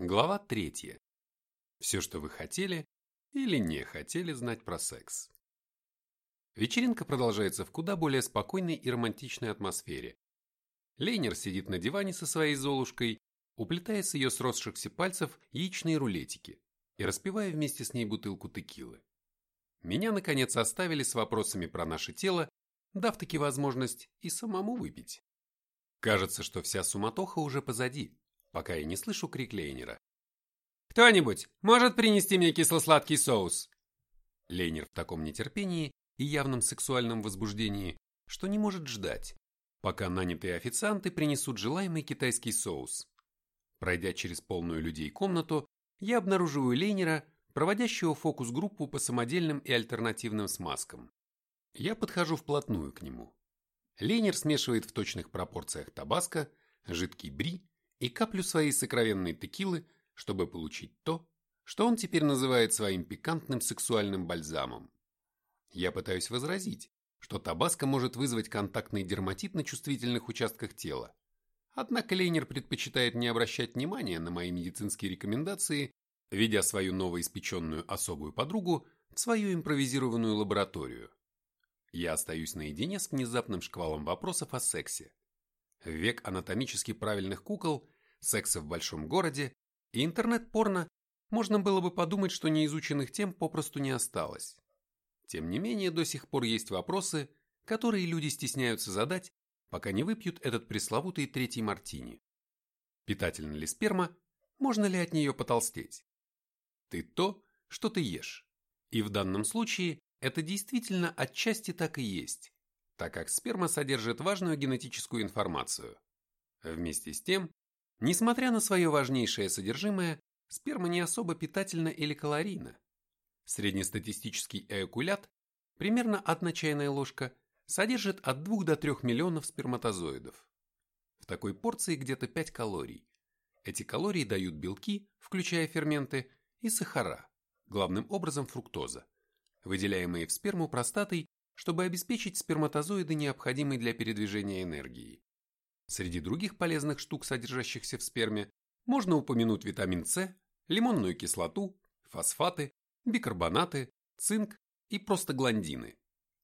Глава третья. Все, что вы хотели или не хотели знать про секс. Вечеринка продолжается в куда более спокойной и романтичной атмосфере. Лейнер сидит на диване со своей Золушкой, уплетая с ее сросшихся пальцев яичные рулетики и распивая вместе с ней бутылку текилы. Меня, наконец, оставили с вопросами про наше тело, дав таки возможность и самому выпить. Кажется, что вся суматоха уже позади, пока я не слышу крик Лейнера. «Кто-нибудь может принести мне кисло-сладкий соус?» Лейнер в таком нетерпении и явном сексуальном возбуждении, что не может ждать, пока нанятые официанты принесут желаемый китайский соус. Пройдя через полную людей комнату, я обнаруживаю Лейнера, проводящего фокус-группу по самодельным и альтернативным смазкам. Я подхожу вплотную к нему. Лейнер смешивает в точных пропорциях табаско, жидкий бри и каплю своей сокровенной текилы, чтобы получить то, что он теперь называет своим пикантным сексуальным бальзамом. Я пытаюсь возразить, что табаско может вызвать контактный дерматит на чувствительных участках тела. Однако Лейнер предпочитает не обращать внимания на мои медицинские рекомендации, ведя свою новоиспеченную особую подругу в свою импровизированную лабораторию. Я остаюсь наедине с внезапным шквалом вопросов о сексе. Век анатомически правильных кукол, секса в большом городе и интернет-порно можно было бы подумать, что неизученных тем попросту не осталось. Тем не менее, до сих пор есть вопросы, которые люди стесняются задать, пока не выпьют этот пресловутый третий мартини. Питательна ли сперма? Можно ли от нее потолстеть? Ты то, что ты ешь. И в данном случае это действительно отчасти так и есть, так как сперма содержит важную генетическую информацию. Вместе с тем, несмотря на свое важнейшее содержимое, сперма не особо питательна или калорийна. Среднестатистический эякулят, примерно одна чайная ложка, содержит от 2 до 3 миллионов сперматозоидов. В такой порции где-то 5 калорий. Эти калории дают белки, включая ферменты, и сахара, главным образом фруктоза выделяемые в сперму простатой, чтобы обеспечить сперматозоиды необходимой для передвижения энергии. Среди других полезных штук, содержащихся в сперме, можно упомянуть витамин С, лимонную кислоту, фосфаты, бикарбонаты, цинк и простагландины.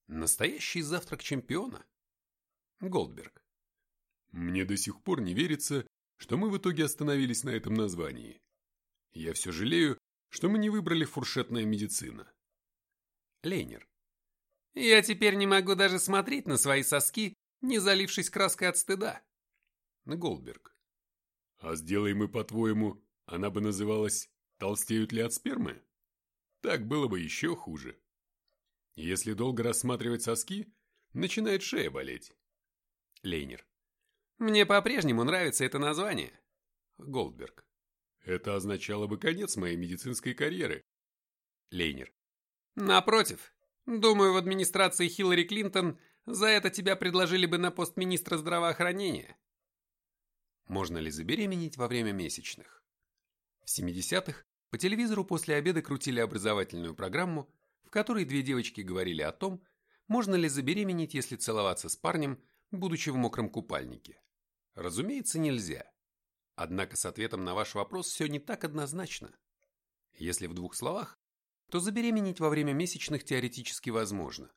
Настоящий завтрак чемпиона. Голдберг. Мне до сих пор не верится, что мы в итоге остановились на этом названии. Я все жалею, что мы не выбрали фуршетная медицина. Лейнер. Я теперь не могу даже смотреть на свои соски, не залившись краской от стыда. Голдберг. А сделай мы, по-твоему, она бы называлась «Толстеют ли от спермы»? Так было бы еще хуже. Если долго рассматривать соски, начинает шея болеть. Лейнер. Мне по-прежнему нравится это название. Голдберг. Это означало бы конец моей медицинской карьеры. Лейнер. Напротив, думаю, в администрации Хиллари Клинтон за это тебя предложили бы на пост министра здравоохранения. Можно ли забеременеть во время месячных? В 70-х по телевизору после обеда крутили образовательную программу, в которой две девочки говорили о том, можно ли забеременеть, если целоваться с парнем, будучи в мокром купальнике. Разумеется, нельзя. Однако с ответом на ваш вопрос все не так однозначно. Если в двух словах, то забеременеть во время месячных теоретически возможно.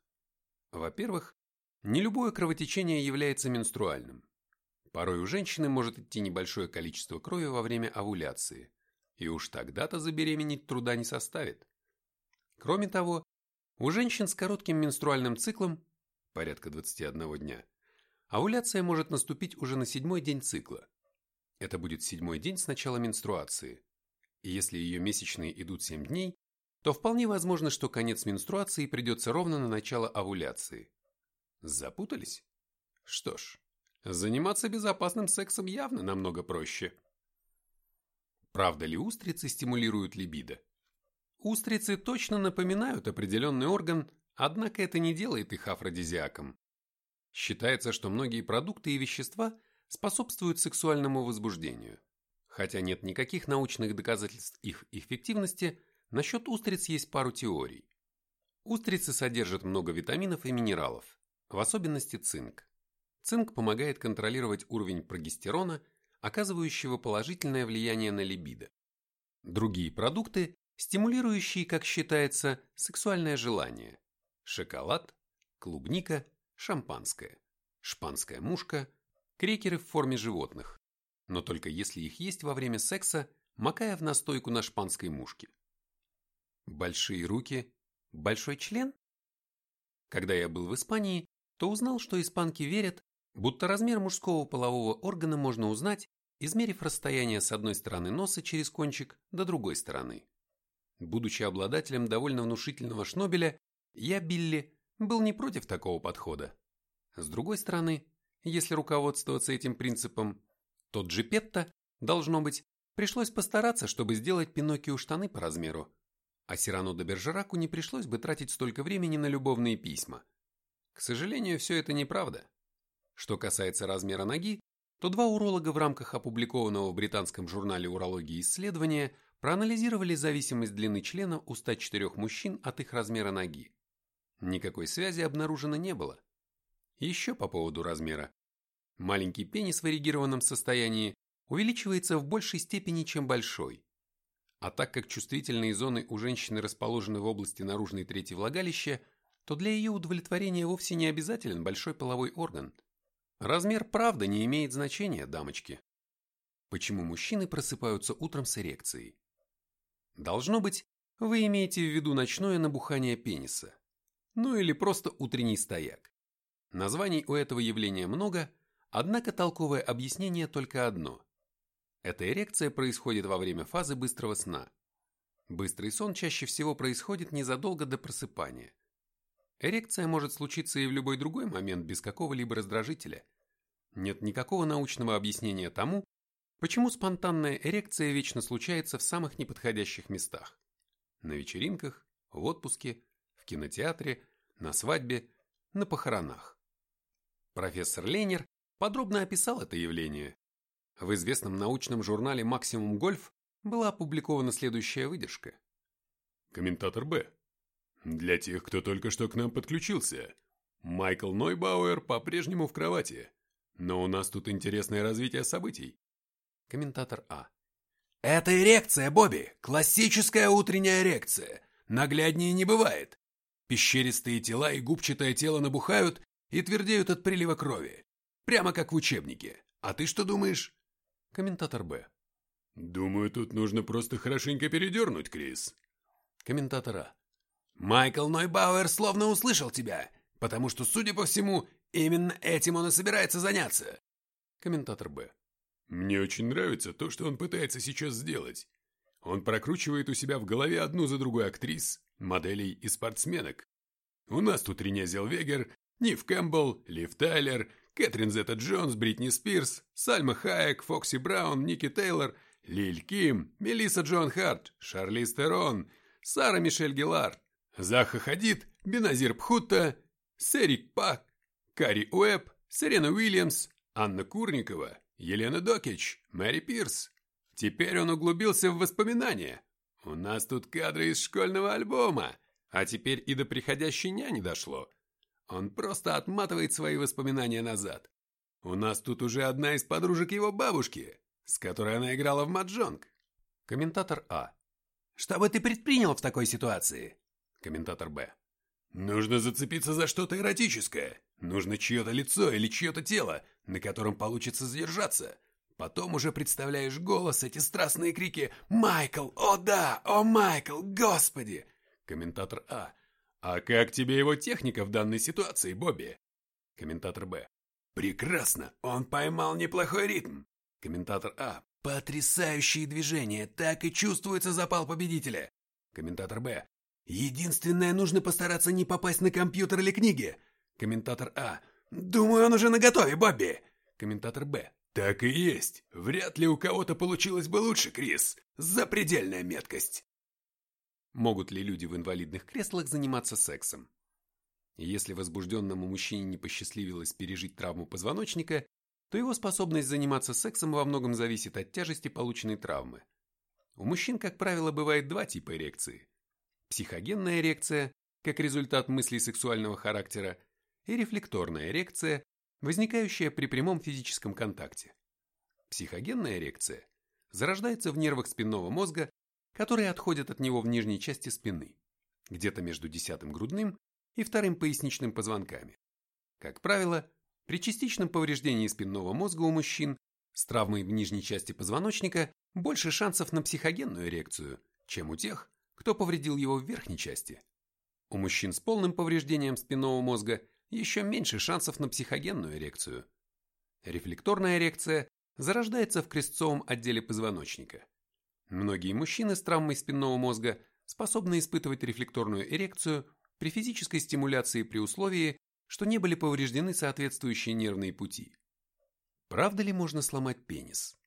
Во-первых, не любое кровотечение является менструальным. Порой у женщины может идти небольшое количество крови во время овуляции, и уж тогда-то забеременеть труда не составит. Кроме того, у женщин с коротким менструальным циклом, порядка 21 дня, овуляция может наступить уже на седьмой день цикла. Это будет седьмой день с начала менструации. И если ее месячные идут 7 дней, то вполне возможно, что конец менструации придется ровно на начало овуляции. Запутались? Что ж, заниматься безопасным сексом явно намного проще. Правда ли устрицы стимулируют либидо? Устрицы точно напоминают определенный орган, однако это не делает их афродизиаком. Считается, что многие продукты и вещества способствуют сексуальному возбуждению. Хотя нет никаких научных доказательств их эффективности, Насчет устриц есть пару теорий. Устрицы содержат много витаминов и минералов, в особенности цинк. Цинк помогает контролировать уровень прогестерона, оказывающего положительное влияние на либидо. Другие продукты, стимулирующие, как считается, сексуальное желание. Шоколад, клубника, шампанское, шпанская мушка, крекеры в форме животных. Но только если их есть во время секса, макая в настойку на шпанской мушке. Большие руки, большой член? Когда я был в Испании, то узнал, что испанки верят, будто размер мужского полового органа можно узнать, измерив расстояние с одной стороны носа через кончик до другой стороны. Будучи обладателем довольно внушительного шнобеля, я, Билли, был не против такого подхода. С другой стороны, если руководствоваться этим принципом, то Джипетто, должно быть, пришлось постараться, чтобы сделать Пиноккио штаны по размеру, а Сирану де Бержераку не пришлось бы тратить столько времени на любовные письма. К сожалению, все это неправда. Что касается размера ноги, то два уролога в рамках опубликованного в британском журнале урологии исследования проанализировали зависимость длины члена у 104 мужчин от их размера ноги. Никакой связи обнаружено не было. Еще по поводу размера. Маленький пенис в эрегированном состоянии увеличивается в большей степени, чем большой. А так как чувствительные зоны у женщины расположены в области наружной трети влагалища, то для ее удовлетворения вовсе не обязателен большой половой орган. Размер правда не имеет значения, дамочки. Почему мужчины просыпаются утром с эрекцией? Должно быть, вы имеете в виду ночное набухание пениса. Ну или просто утренний стояк. Названий у этого явления много, однако толковое объяснение только одно. Эта эрекция происходит во время фазы быстрого сна. Быстрый сон чаще всего происходит незадолго до просыпания. Эрекция может случиться и в любой другой момент без какого-либо раздражителя. Нет никакого научного объяснения тому, почему спонтанная эрекция вечно случается в самых неподходящих местах. На вечеринках, в отпуске, в кинотеатре, на свадьбе, на похоронах. Профессор Лейнер подробно описал это явление. В известном научном журнале «Максимум Гольф» была опубликована следующая выдержка. Комментатор Б. Для тех, кто только что к нам подключился, Майкл Нойбауэр по-прежнему в кровати, но у нас тут интересное развитие событий. Комментатор А. Это эрекция, Бобби, классическая утренняя эрекция. Нагляднее не бывает. Пещеристые тела и губчатое тело набухают и твердеют от прилива крови. Прямо как в учебнике. А ты что думаешь? Комментатор Б. Думаю, тут нужно просто хорошенько передернуть, Крис. Комментатор А. Майкл Нойбауэр словно услышал тебя, потому что, судя по всему, именно этим он и собирается заняться. Комментатор Б. Мне очень нравится то, что он пытается сейчас сделать. Он прокручивает у себя в голове одну за другой актрис, моделей и спортсменок. У нас тут Рене Зелвегер, Нив Кэмпбелл, Лив Тайлер, Кэтрин Зетта Джонс, Бритни Спирс, Сальма Хайек, Фокси Браун, Ники Тейлор, Лиль Ким, Мелисса Джоан Харт, Шарлиз Терон, Сара Мишель Геллар, Заха Хадид, Беназир Бхутто, Серик Пак, Кари Уэбб, Серена Уильямс, Анна Курникова, Елена Докич, Мэри Пирс. Теперь он углубился в воспоминания. У нас тут кадры из школьного альбома, а теперь и до приходящей няни дошло. Он просто отматывает свои воспоминания назад. У нас тут уже одна из подружек его бабушки, с которой она играла в маджонг. Комментатор А. Что бы ты предпринял в такой ситуации? Комментатор Б. Нужно зацепиться за что-то эротическое. Нужно чье-то лицо или чье-то тело, на котором получится задержаться. Потом уже представляешь голос, эти страстные крики «Майкл! О да! О, Майкл! Господи!» Комментатор А. А как тебе его техника в данной ситуации, Бобби? Комментатор Б. Прекрасно! Он поймал неплохой ритм. Комментатор А. Потрясающие движения, так и чувствуется запал победителя. Комментатор Б. Единственное, нужно постараться не попасть на компьютер или книги. Комментатор А. Думаю, он уже наготове, Бобби. Комментатор Б. Так и есть. Вряд ли у кого-то получилось бы лучше, Крис. Запредельная меткость. Могут ли люди в инвалидных креслах заниматься сексом? Если возбужденному мужчине не посчастливилось пережить травму позвоночника, то его способность заниматься сексом во многом зависит от тяжести полученной травмы. У мужчин, как правило, бывает два типа эрекции психогенная эрекция, как результат мыслей сексуального характера, и рефлекторная эрекция, возникающая при прямом физическом контакте. Психогенная эрекция зарождается в нервах спинного мозга которые отходят от него в нижней части спины, где-то между десятым грудным и вторым поясничным позвонками. Как правило, при частичном повреждении спинного мозга у мужчин с травмой в нижней части позвоночника больше шансов на психогенную эрекцию, чем у тех, кто повредил его в верхней части. У мужчин с полным повреждением спинного мозга еще меньше шансов на психогенную эрекцию. Рефлекторная эрекция зарождается в крестцовом отделе позвоночника. Многие мужчины с травмой спинного мозга способны испытывать рефлекторную эрекцию при физической стимуляции при условии, что не были повреждены соответствующие нервные пути. Правда ли можно сломать пенис?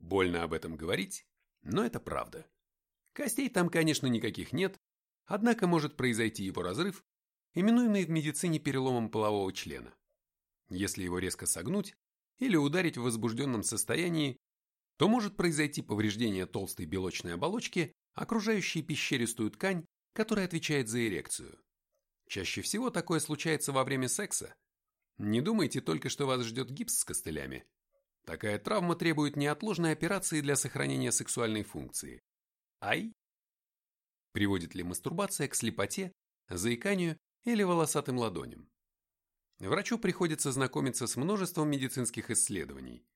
Больно об этом говорить, но это правда. Костей там, конечно, никаких нет, однако может произойти его разрыв, именуемый в медицине переломом полового члена. Если его резко согнуть или ударить в возбужденном состоянии, то может произойти повреждение толстой белочной оболочки, окружающей пещеристую ткань, которая отвечает за эрекцию. Чаще всего такое случается во время секса, не думайте только, что вас ждет гипс с костылями. Такая травма требует неотложной операции для сохранения сексуальной функции. Ай! Приводит ли мастурбация к слепоте, заиканию или волосатым ладоням? Врачу приходится знакомиться с множеством медицинских исследований.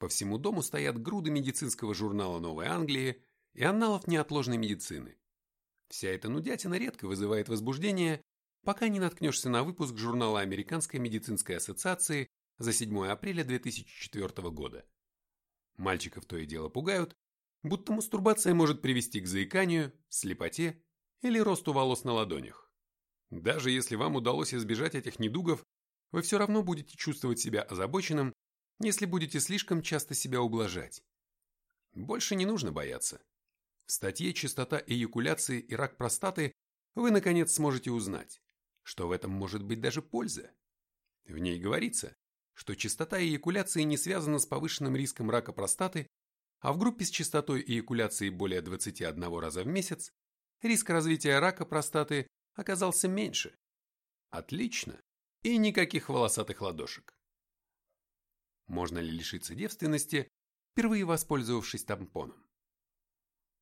По всему дому стоят груды медицинского журнала Новой Англии и анналов неотложной медицины. Вся эта нудятина редко вызывает возбуждение пока не наткнешься на выпуск журнала Американской медицинской ассоциации за 7 апреля 2004 года. Мальчиков то и дело пугают, будто мастурбация может привести к заиканию, слепоте или росту волос на ладонях. Даже если вам удалось избежать этих недугов, вы все равно будете чувствовать себя озабоченным, если будете слишком часто себя ублажать. Больше не нужно бояться. В статье «Частота эякуляции и рак простаты» вы наконец сможете узнать, что в этом может быть даже польза. В ней говорится, что частота эякуляции не связана с повышенным риском рака простаты, а в группе с частотой эякуляции более 21 раза в месяц риск развития рака простаты оказался меньше. Отлично. И никаких волосатых ладошек. Можно ли лишиться девственности, впервые воспользовавшись тампоном?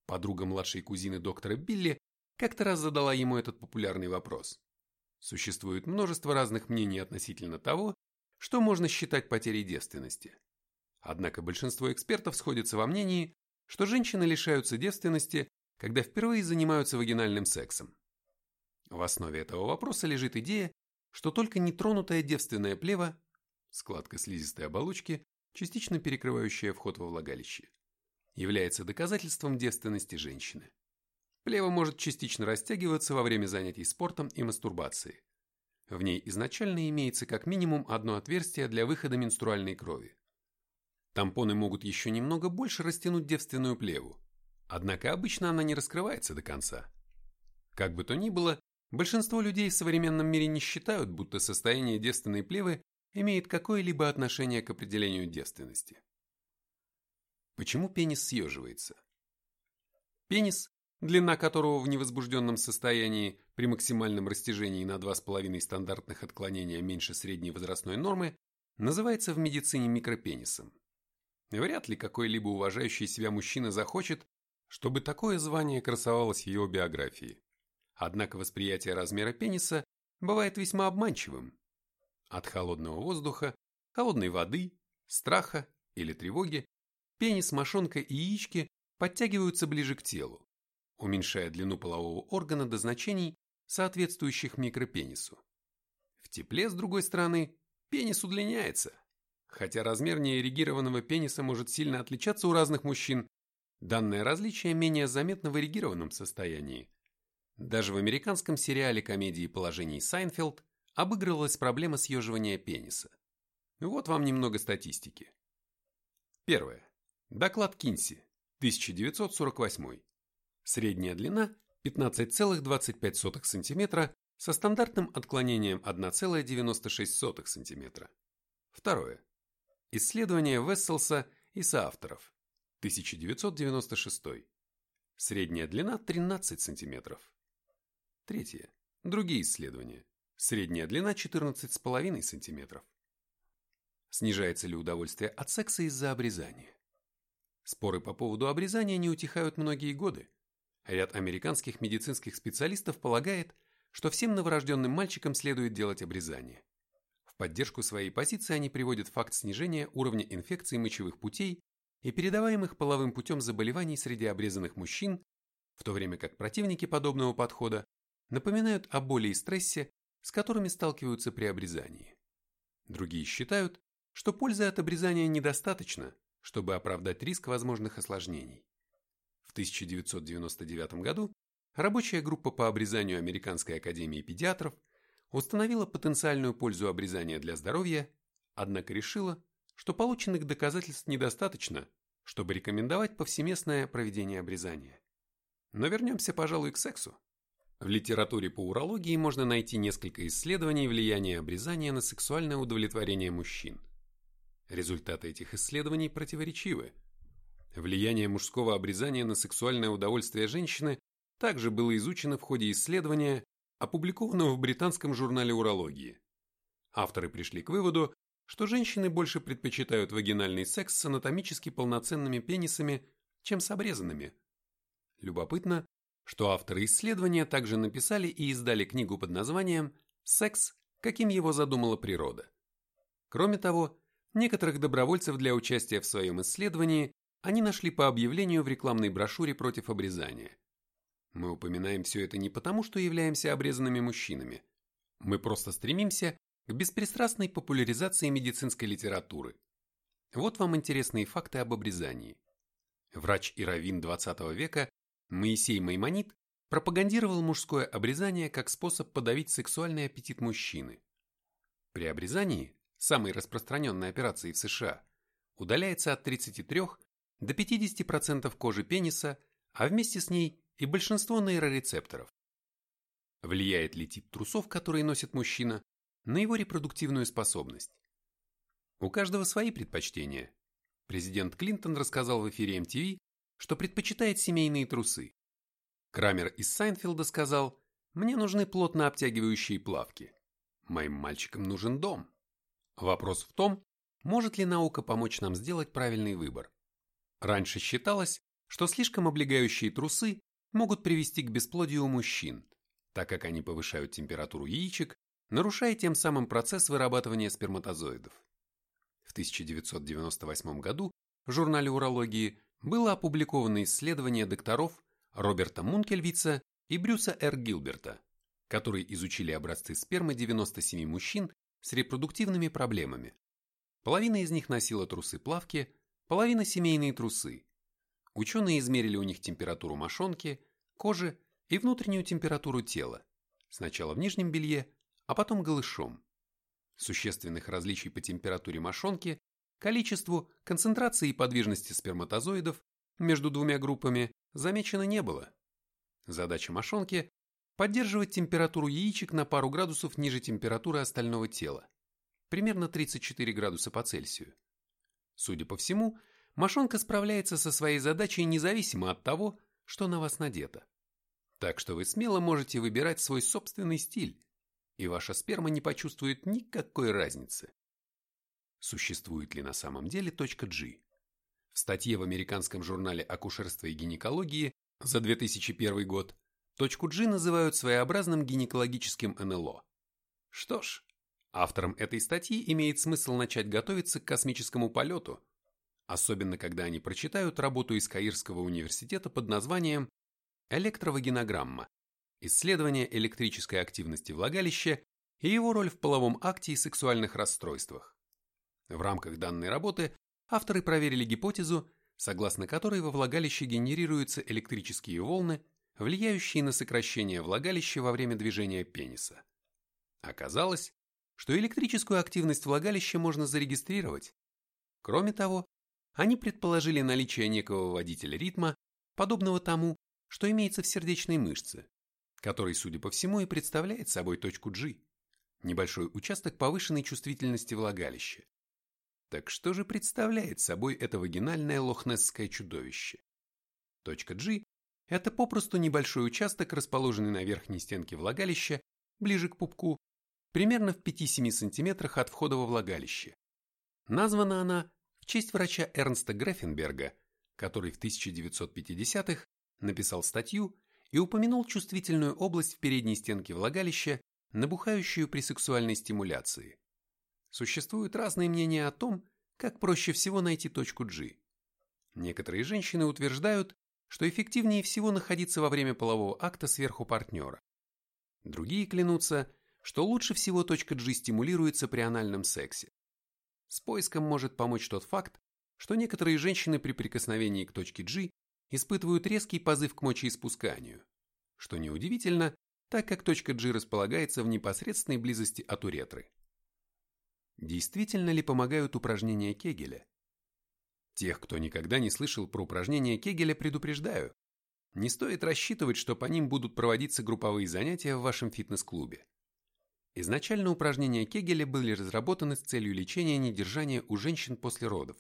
Подруга младшей кузины доктора Билли как-то раз задала ему этот популярный вопрос. Существует множество разных мнений относительно того, что можно считать потерей девственности. Однако большинство экспертов сходятся во мнении, что женщины лишаются девственности, когда впервые занимаются вагинальным сексом. В основе этого вопроса лежит идея, что только нетронутая девственная плева, складка слизистой оболочки, частично перекрывающая вход во влагалище, является доказательством девственности женщины. Плева может частично растягиваться во время занятий спортом и мастурбации. В ней изначально имеется как минимум одно отверстие для выхода менструальной крови. Тампоны могут еще немного больше растянуть девственную плеву, однако обычно она не раскрывается до конца. Как бы то ни было, большинство людей в современном мире не считают, будто состояние девственной плевы имеет какое-либо отношение к определению девственности. Почему пенис съеживается? Пенис длина которого в невозбужденном состоянии при максимальном растяжении на 2,5 стандартных отклонения меньше средней возрастной нормы, называется в медицине микропенисом. Вряд ли какой-либо уважающий себя мужчина захочет, чтобы такое звание красовалось в его биографии. Однако восприятие размера пениса бывает весьма обманчивым. От холодного воздуха, холодной воды, страха или тревоги пенис, мошонка и яички подтягиваются ближе к телу уменьшая длину полового органа до значений, соответствующих микропенису. В тепле, с другой стороны, пенис удлиняется. Хотя размер неэрегированного пениса может сильно отличаться у разных мужчин, данное различие менее заметно в эрегированном состоянии. Даже в американском сериале комедии положений «Сайнфелд» обыгрывалась проблема съеживания пениса. Вот вам немного статистики. Первое. Доклад Кинси, 1948. Средняя длина 15,25 см со стандартным отклонением 1,96 см. Второе. Исследование Весселса и соавторов. 1996. Средняя длина 13 см. Третье. Другие исследования. Средняя длина 14,5 см. Снижается ли удовольствие от секса из-за обрезания? Споры по поводу обрезания не утихают многие годы. Ряд американских медицинских специалистов полагает, что всем новорожденным мальчикам следует делать обрезание. В поддержку своей позиции они приводят факт снижения уровня инфекций мочевых путей и передаваемых половым путем заболеваний среди обрезанных мужчин, в то время как противники подобного подхода напоминают о боли и стрессе, с которыми сталкиваются при обрезании. Другие считают, что пользы от обрезания недостаточно, чтобы оправдать риск возможных осложнений. В 1999 году рабочая группа по обрезанию Американской академии педиатров установила потенциальную пользу обрезания для здоровья, однако решила, что полученных доказательств недостаточно, чтобы рекомендовать повсеместное проведение обрезания. Но вернемся, пожалуй, к сексу. В литературе по урологии можно найти несколько исследований влияния обрезания на сексуальное удовлетворение мужчин. Результаты этих исследований противоречивы. Влияние мужского обрезания на сексуальное удовольствие женщины также было изучено в ходе исследования, опубликованного в британском журнале урологии. Авторы пришли к выводу, что женщины больше предпочитают вагинальный секс с анатомически полноценными пенисами, чем с обрезанными. Любопытно, что авторы исследования также написали и издали книгу под названием «Секс, каким его задумала природа». Кроме того, некоторых добровольцев для участия в своем исследовании они нашли по объявлению в рекламной брошюре против обрезания. Мы упоминаем все это не потому, что являемся обрезанными мужчинами. Мы просто стремимся к беспристрастной популяризации медицинской литературы. Вот вам интересные факты об обрезании. Врач и раввин 20 века Моисей Маймонит пропагандировал мужское обрезание как способ подавить сексуальный аппетит мужчины. При обрезании, самой распространенной операции в США, удаляется от 33 до 50% кожи пениса, а вместе с ней и большинство нейрорецепторов. Влияет ли тип трусов, которые носит мужчина, на его репродуктивную способность. У каждого свои предпочтения. Президент Клинтон рассказал в эфире MTV, что предпочитает семейные трусы. Крамер из Сайнфилда сказал, «Мне нужны плотно обтягивающие плавки. Моим мальчикам нужен дом». Вопрос в том, может ли наука помочь нам сделать правильный выбор. Раньше считалось, что слишком облегающие трусы могут привести к бесплодию мужчин, так как они повышают температуру яичек нарушая тем самым процесс вырабатывания сперматозоидов. В 1998 году в журнале урологии было опубликовано исследование докторов Роберта Мункельвица и Брюса Р. Гилберта, которые изучили образцы спермы 97 мужчин с репродуктивными проблемами. Половина из них носила трусы-плавки, половина семейные трусы. Ученые измерили у них температуру мошонки, кожи и внутреннюю температуру тела, сначала в нижнем белье, а потом голышом. Существенных различий по температуре мошонки, количеству, концентрации и подвижности сперматозоидов между двумя группами замечено не было. Задача мошонки – поддерживать температуру яичек на пару градусов ниже температуры остального тела, примерно 34 градуса по Цельсию. Судя по всему, мошонка справляется со своей задачей независимо от того, что на вас надето. Так что вы смело можете выбирать свой собственный стиль, и ваша сперма не почувствует никакой разницы. Существует ли на самом деле точка G? В статье в американском журнале «Акушерство и гинекологии» за 2001 год точку G называют своеобразным гинекологическим НЛО. Что ж, авторам этой статьи имеет смысл начать готовиться к космическому полету, особенно когда они прочитают работу из Каирского университета под названием «Электровагинограмма. Исследование электрической активности влагалища и его роль в половом акте и сексуальных расстройствах. В рамках данной работы авторы проверили гипотезу, согласно которой во влагалище генерируются электрические волны, влияющие на сокращение влагалища во время движения пениса. Оказалось, что электрическую активность влагалища можно зарегистрировать. Кроме того, они предположили наличие некого водителя ритма, подобного тому, что имеется в сердечной мышце, который, судя по всему, и представляет собой точку G, небольшой участок повышенной чувствительности влагалища. Так что же представляет собой это вагинальное лохнесское чудовище? Точка G – это попросту небольшой участок, расположенный на верхней стенке влагалища, ближе к пупку, примерно в 5-7 см от входа во влагалище. Названа она в честь врача Эрнста Грефенберга, который в 1950-х написал статью и упомянул чувствительную область в передней стенке влагалища, набухающую при сексуальной стимуляции. Существуют разные мнения о том, как проще всего найти точку G. Некоторые женщины утверждают, что эффективнее всего находиться во время полового акта сверху партнера. Другие клянутся, что лучше всего точка G стимулируется при анальном сексе. С поиском может помочь тот факт, что некоторые женщины при прикосновении к точке G испытывают резкий позыв к мочеиспусканию, что неудивительно, так как точка G располагается в непосредственной близости от уретры. Действительно ли помогают упражнения Кегеля? Тех, кто никогда не слышал про упражнения Кегеля, предупреждаю. Не стоит рассчитывать, что по ним будут проводиться групповые занятия в вашем фитнес-клубе. Изначально упражнения Кегеля были разработаны с целью лечения недержания у женщин после родов.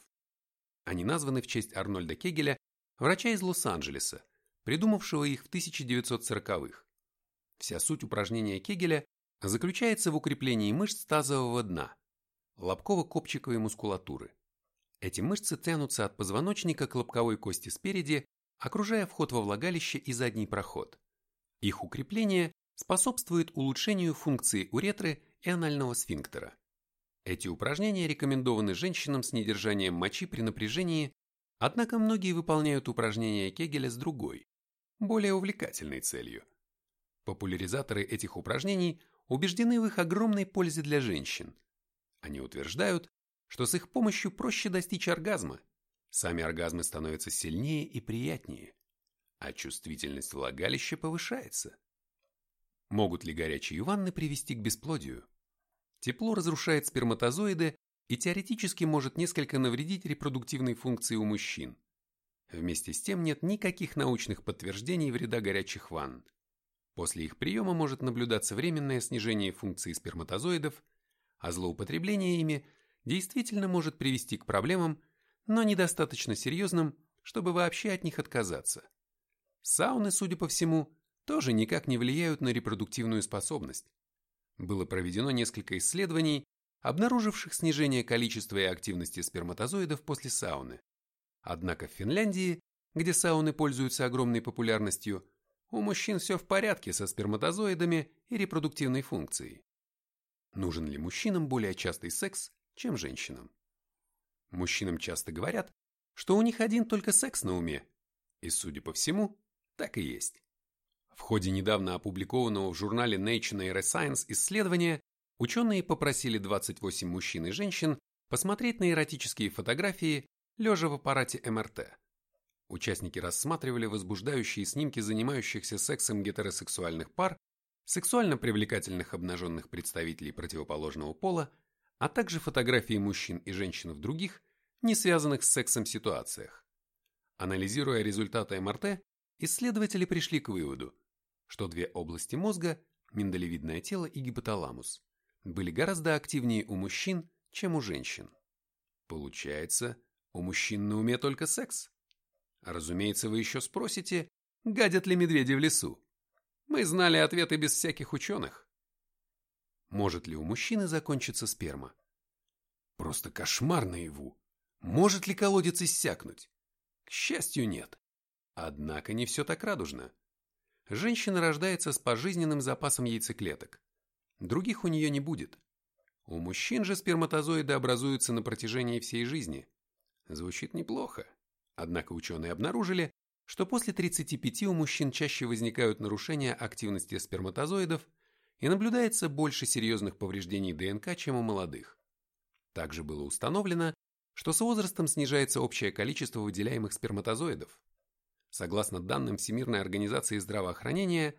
Они названы в честь Арнольда Кегеля, врача из Лос-Анджелеса, придумавшего их в 1940-х. Вся суть упражнения Кегеля заключается в укреплении мышц тазового дна, лобково-копчиковой мускулатуры. Эти мышцы тянутся от позвоночника к лобковой кости спереди, окружая вход во влагалище и задний проход. Их укрепление способствует улучшению функции уретры и анального сфинктера. Эти упражнения рекомендованы женщинам с недержанием мочи при напряжении, однако многие выполняют упражнения Кегеля с другой, более увлекательной целью. Популяризаторы этих упражнений убеждены в их огромной пользе для женщин. Они утверждают, что с их помощью проще достичь оргазма. Сами оргазмы становятся сильнее и приятнее, а чувствительность влагалища повышается. Могут ли горячие ванны привести к бесплодию? Тепло разрушает сперматозоиды и теоретически может несколько навредить репродуктивной функции у мужчин. Вместе с тем нет никаких научных подтверждений вреда горячих ванн. После их приема может наблюдаться временное снижение функции сперматозоидов, а злоупотребление ими действительно может привести к проблемам, но недостаточно серьезным, чтобы вообще от них отказаться. Сауны, судя по всему, тоже никак не влияют на репродуктивную способность. Было проведено несколько исследований, обнаруживших снижение количества и активности сперматозоидов после сауны. Однако в Финляндии, где сауны пользуются огромной популярностью, у мужчин все в порядке со сперматозоидами и репродуктивной функцией. Нужен ли мужчинам более частый секс, чем женщинам? Мужчинам часто говорят, что у них один только секс на уме, и, судя по всему, так и есть. В ходе недавно опубликованного в журнале Nature Neuroscience исследования ученые попросили 28 мужчин и женщин посмотреть на эротические фотографии, лежа в аппарате МРТ. Участники рассматривали возбуждающие снимки занимающихся сексом гетеросексуальных пар, сексуально привлекательных обнаженных представителей противоположного пола, а также фотографии мужчин и женщин в других, не связанных с сексом ситуациях. Анализируя результаты МРТ, исследователи пришли к выводу, что две области мозга, миндалевидное тело и гипоталамус, были гораздо активнее у мужчин, чем у женщин. Получается, у мужчин на уме только секс. Разумеется, вы еще спросите, гадят ли медведи в лесу. Мы знали ответы без всяких ученых. Может ли у мужчины закончиться сперма? Просто кошмар наяву. Может ли колодец иссякнуть? К счастью, нет. Однако не все так радужно. Женщина рождается с пожизненным запасом яйцеклеток. Других у нее не будет. У мужчин же сперматозоиды образуются на протяжении всей жизни. Звучит неплохо. Однако ученые обнаружили, что после 35 у мужчин чаще возникают нарушения активности сперматозоидов и наблюдается больше серьезных повреждений ДНК, чем у молодых. Также было установлено, что с возрастом снижается общее количество выделяемых сперматозоидов. Согласно данным Всемирной организации здравоохранения,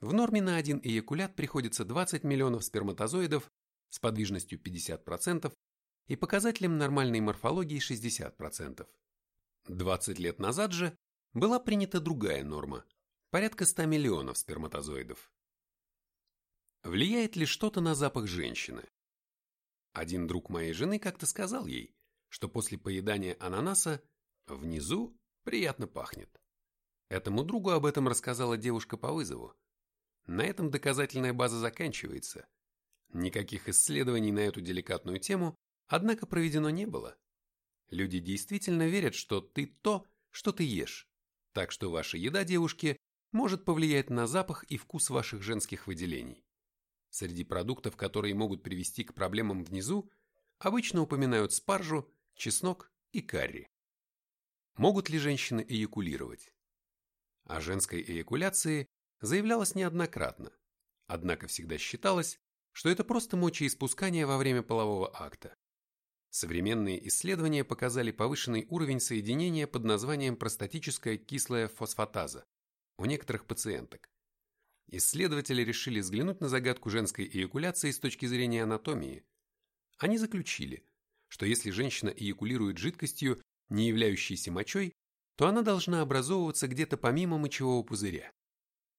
в норме на один эякулят приходится 20 миллионов сперматозоидов с подвижностью 50% и показателем нормальной морфологии 60%. 20 лет назад же была принята другая норма – порядка 100 миллионов сперматозоидов. Влияет ли что-то на запах женщины? Один друг моей жены как-то сказал ей, что после поедания ананаса внизу приятно пахнет. Этому другу об этом рассказала девушка по вызову. На этом доказательная база заканчивается. Никаких исследований на эту деликатную тему, однако, проведено не было. Люди действительно верят, что ты то, что ты ешь, так что ваша еда, девушки, может повлиять на запах и вкус ваших женских выделений. Среди продуктов, которые могут привести к проблемам внизу, обычно упоминают спаржу, чеснок и карри. Могут ли женщины эякулировать? О женской эякуляции заявлялось неоднократно, однако всегда считалось, что это просто мочеиспускание во время полового акта. Современные исследования показали повышенный уровень соединения под названием простатическая кислая фосфатаза у некоторых пациенток. Исследователи решили взглянуть на загадку женской эякуляции с точки зрения анатомии. Они заключили, что если женщина эякулирует жидкостью, не являющейся мочой, то она должна образовываться где-то помимо мочевого пузыря.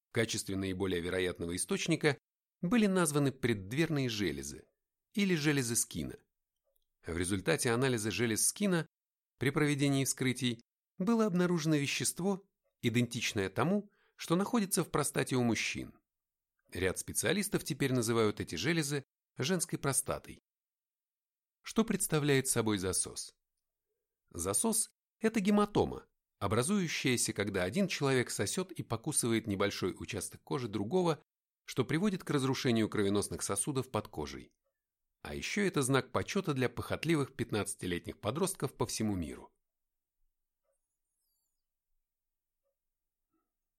В качестве наиболее вероятного источника были названы преддверные железы или железы Скина. В результате анализа желез Скина при проведении вскрытий было обнаружено вещество, идентичное тому, что находится в простате у мужчин. Ряд специалистов теперь называют эти железы женской простатой. Что представляет собой засос? Засос – это гематома, образующаяся, когда один человек сосет и покусывает небольшой участок кожи другого, что приводит к разрушению кровеносных сосудов под кожей. А еще это знак почета для похотливых 15-летних подростков по всему миру.